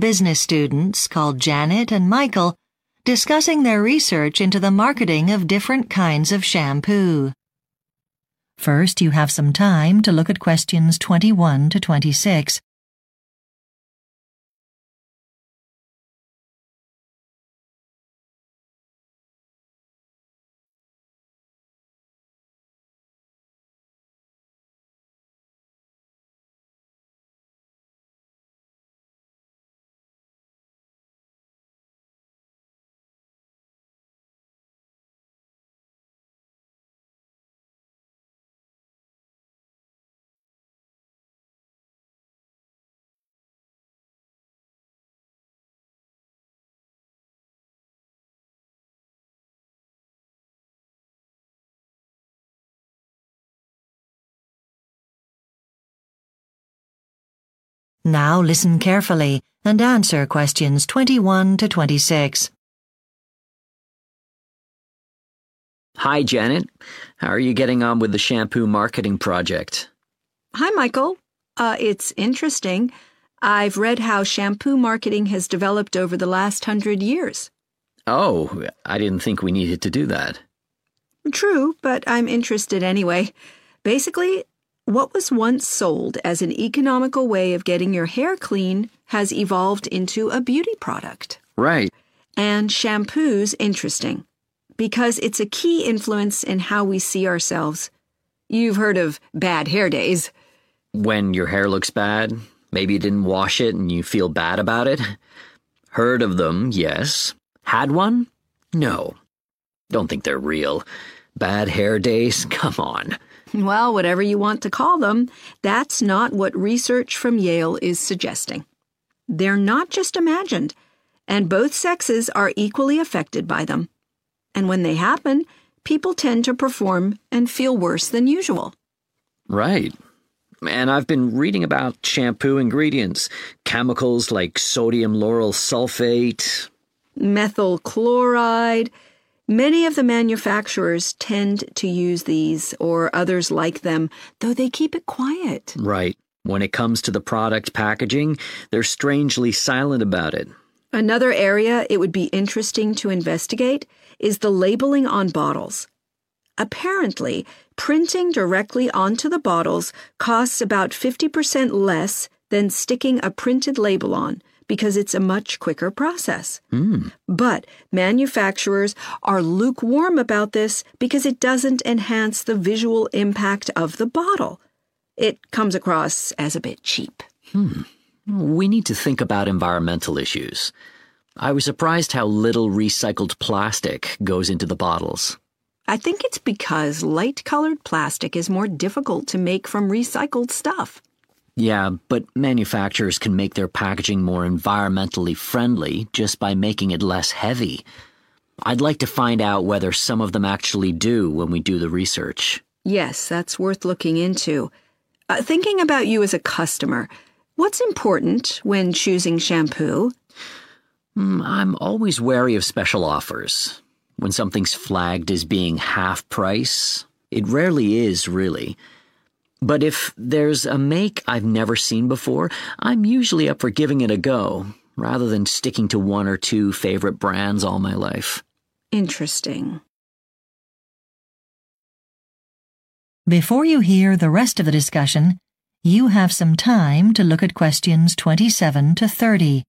business students called Janet and Michael discussing their research into the marketing of different kinds of shampoo. First, you have some time to look at questions 21 to 26. Now listen carefully and answer questions 21 to 26. Hi, Janet. How are you getting on with the shampoo marketing project? Hi, Michael. Uh, it's interesting. I've read how shampoo marketing has developed over the last hundred years. Oh, I didn't think we needed to do that. True, but I'm interested anyway. Basically, what was once sold as an economical way of getting your hair clean has evolved into a beauty product. Right. And shampoo's interesting because it's a key influence in how we see ourselves. You've heard of bad hair days. When your hair looks bad, maybe you didn't wash it and you feel bad about it. Heard of them, yes. Had one? No. Don't think they're real. Bad hair days? Come on. Well, whatever you want to call them, that's not what research from Yale is suggesting. They're not just imagined, and both sexes are equally affected by them. And when they happen, people tend to perform and feel worse than usual. Right. And I've been reading about shampoo ingredients, chemicals like sodium lauryl sulfate, Methyl chloride, Many of the manufacturers tend to use these or others like them, though they keep it quiet. Right. When it comes to the product packaging, they're strangely silent about it. Another area it would be interesting to investigate is the labeling on bottles. Apparently, printing directly onto the bottles costs about 50% less than sticking a printed label on because it's a much quicker process. Mm. But manufacturers are lukewarm about this because it doesn't enhance the visual impact of the bottle. It comes across as a bit cheap. Hmm. We need to think about environmental issues. I was surprised how little recycled plastic goes into the bottles. I think it's because light colored plastic is more difficult to make from recycled stuff. Yeah, but manufacturers can make their packaging more environmentally friendly just by making it less heavy. I'd like to find out whether some of them actually do when we do the research. Yes, that's worth looking into. Uh, thinking about you as a customer, what's important when choosing shampoo? Mm, I'm always wary of special offers. When something's flagged as being half price, it rarely is, really. But if there's a make I've never seen before, I'm usually up for giving it a go, rather than sticking to one or two favorite brands all my life. Interesting. Before you hear the rest of the discussion, you have some time to look at questions 27 to 30.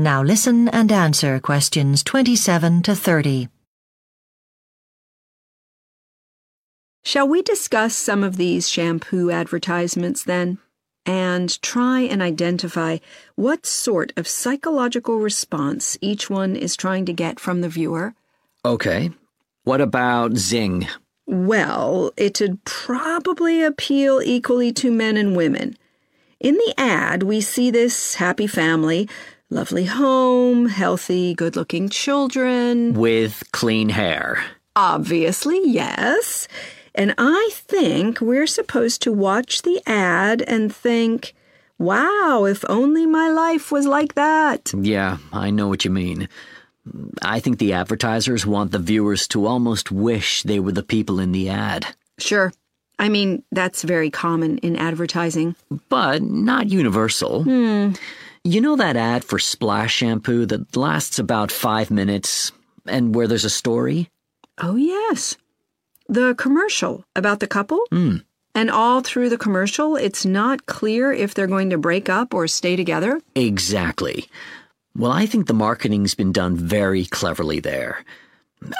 Now listen and answer questions 27 to 30. Shall we discuss some of these shampoo advertisements then? And try and identify what sort of psychological response each one is trying to get from the viewer? Okay. What about Zing? Well, it'd probably appeal equally to men and women. In the ad, we see this happy family Lovely home, healthy, good looking children. With clean hair. Obviously, yes. And I think we're supposed to watch the ad and think, wow, if only my life was like that. Yeah, I know what you mean. I think the advertisers want the viewers to almost wish they were the people in the ad. Sure. I mean, that's very common in advertising. But not universal. Hmm. You know that ad for Splash shampoo that lasts about five minutes and where there's a story? Oh, yes. The commercial about the couple? Hmm. And all through the commercial, it's not clear if they're going to break up or stay together? Exactly. Well, I think the marketing's been done very cleverly there.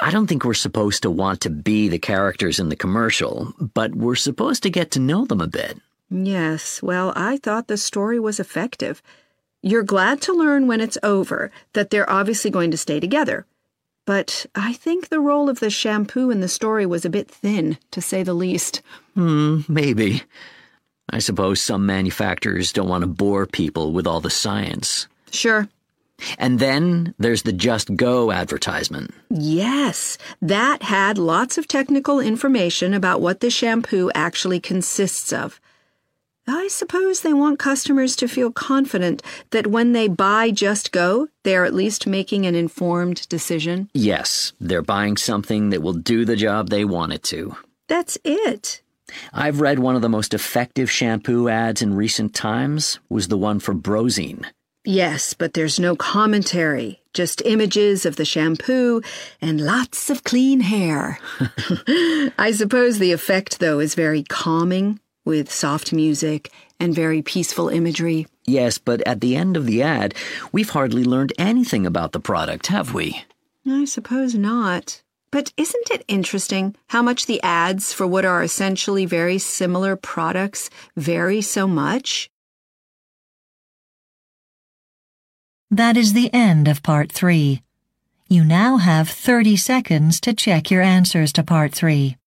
I don't think we're supposed to want to be the characters in the commercial, but we're supposed to get to know them a bit. Yes, well, I thought the story was effective. You're glad to learn when it's over that they're obviously going to stay together. But I think the role of the shampoo in the story was a bit thin, to say the least. Hmm, maybe. I suppose some manufacturers don't want to bore people with all the science. Sure. And then there's the Just Go advertisement. Yes, that had lots of technical information about what the shampoo actually consists of. I suppose they want customers to feel confident that when they buy Just Go, they are at least making an informed decision. Yes, they're buying something that will do the job they want it to. That's it. I've read one of the most effective shampoo ads in recent times was the one for Brozine. Yes, but there's no commentary, just images of the shampoo and lots of clean hair. I suppose the effect, though, is very calming with soft music and very peaceful imagery. Yes, but at the end of the ad, we've hardly learned anything about the product, have we? I suppose not. But isn't it interesting how much the ads for what are essentially very similar products vary so much? That is the end of part three. You now have 30 seconds to check your answers to part three.